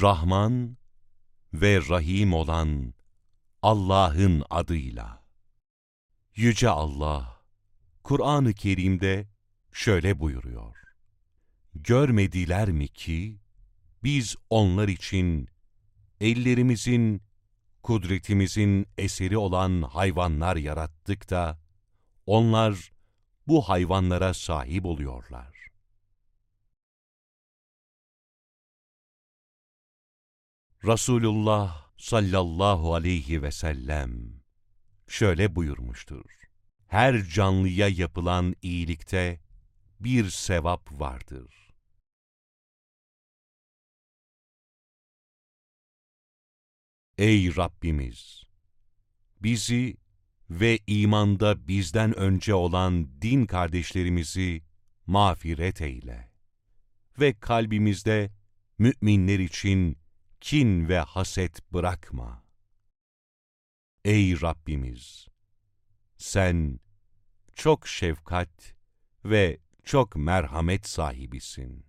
Rahman ve Rahim olan Allah'ın adıyla. Yüce Allah, Kur'an-ı Kerim'de şöyle buyuruyor. Görmediler mi ki, biz onlar için ellerimizin, kudretimizin eseri olan hayvanlar yarattık da, onlar bu hayvanlara sahip oluyorlar. Resulullah sallallahu aleyhi ve sellem şöyle buyurmuştur. Her canlıya yapılan iyilikte bir sevap vardır. Ey Rabbimiz! Bizi ve imanda bizden önce olan din kardeşlerimizi mağfiret eyle. Ve kalbimizde müminler için kin ve haset bırakma. Ey Rabbimiz! Sen çok şefkat ve çok merhamet sahibisin.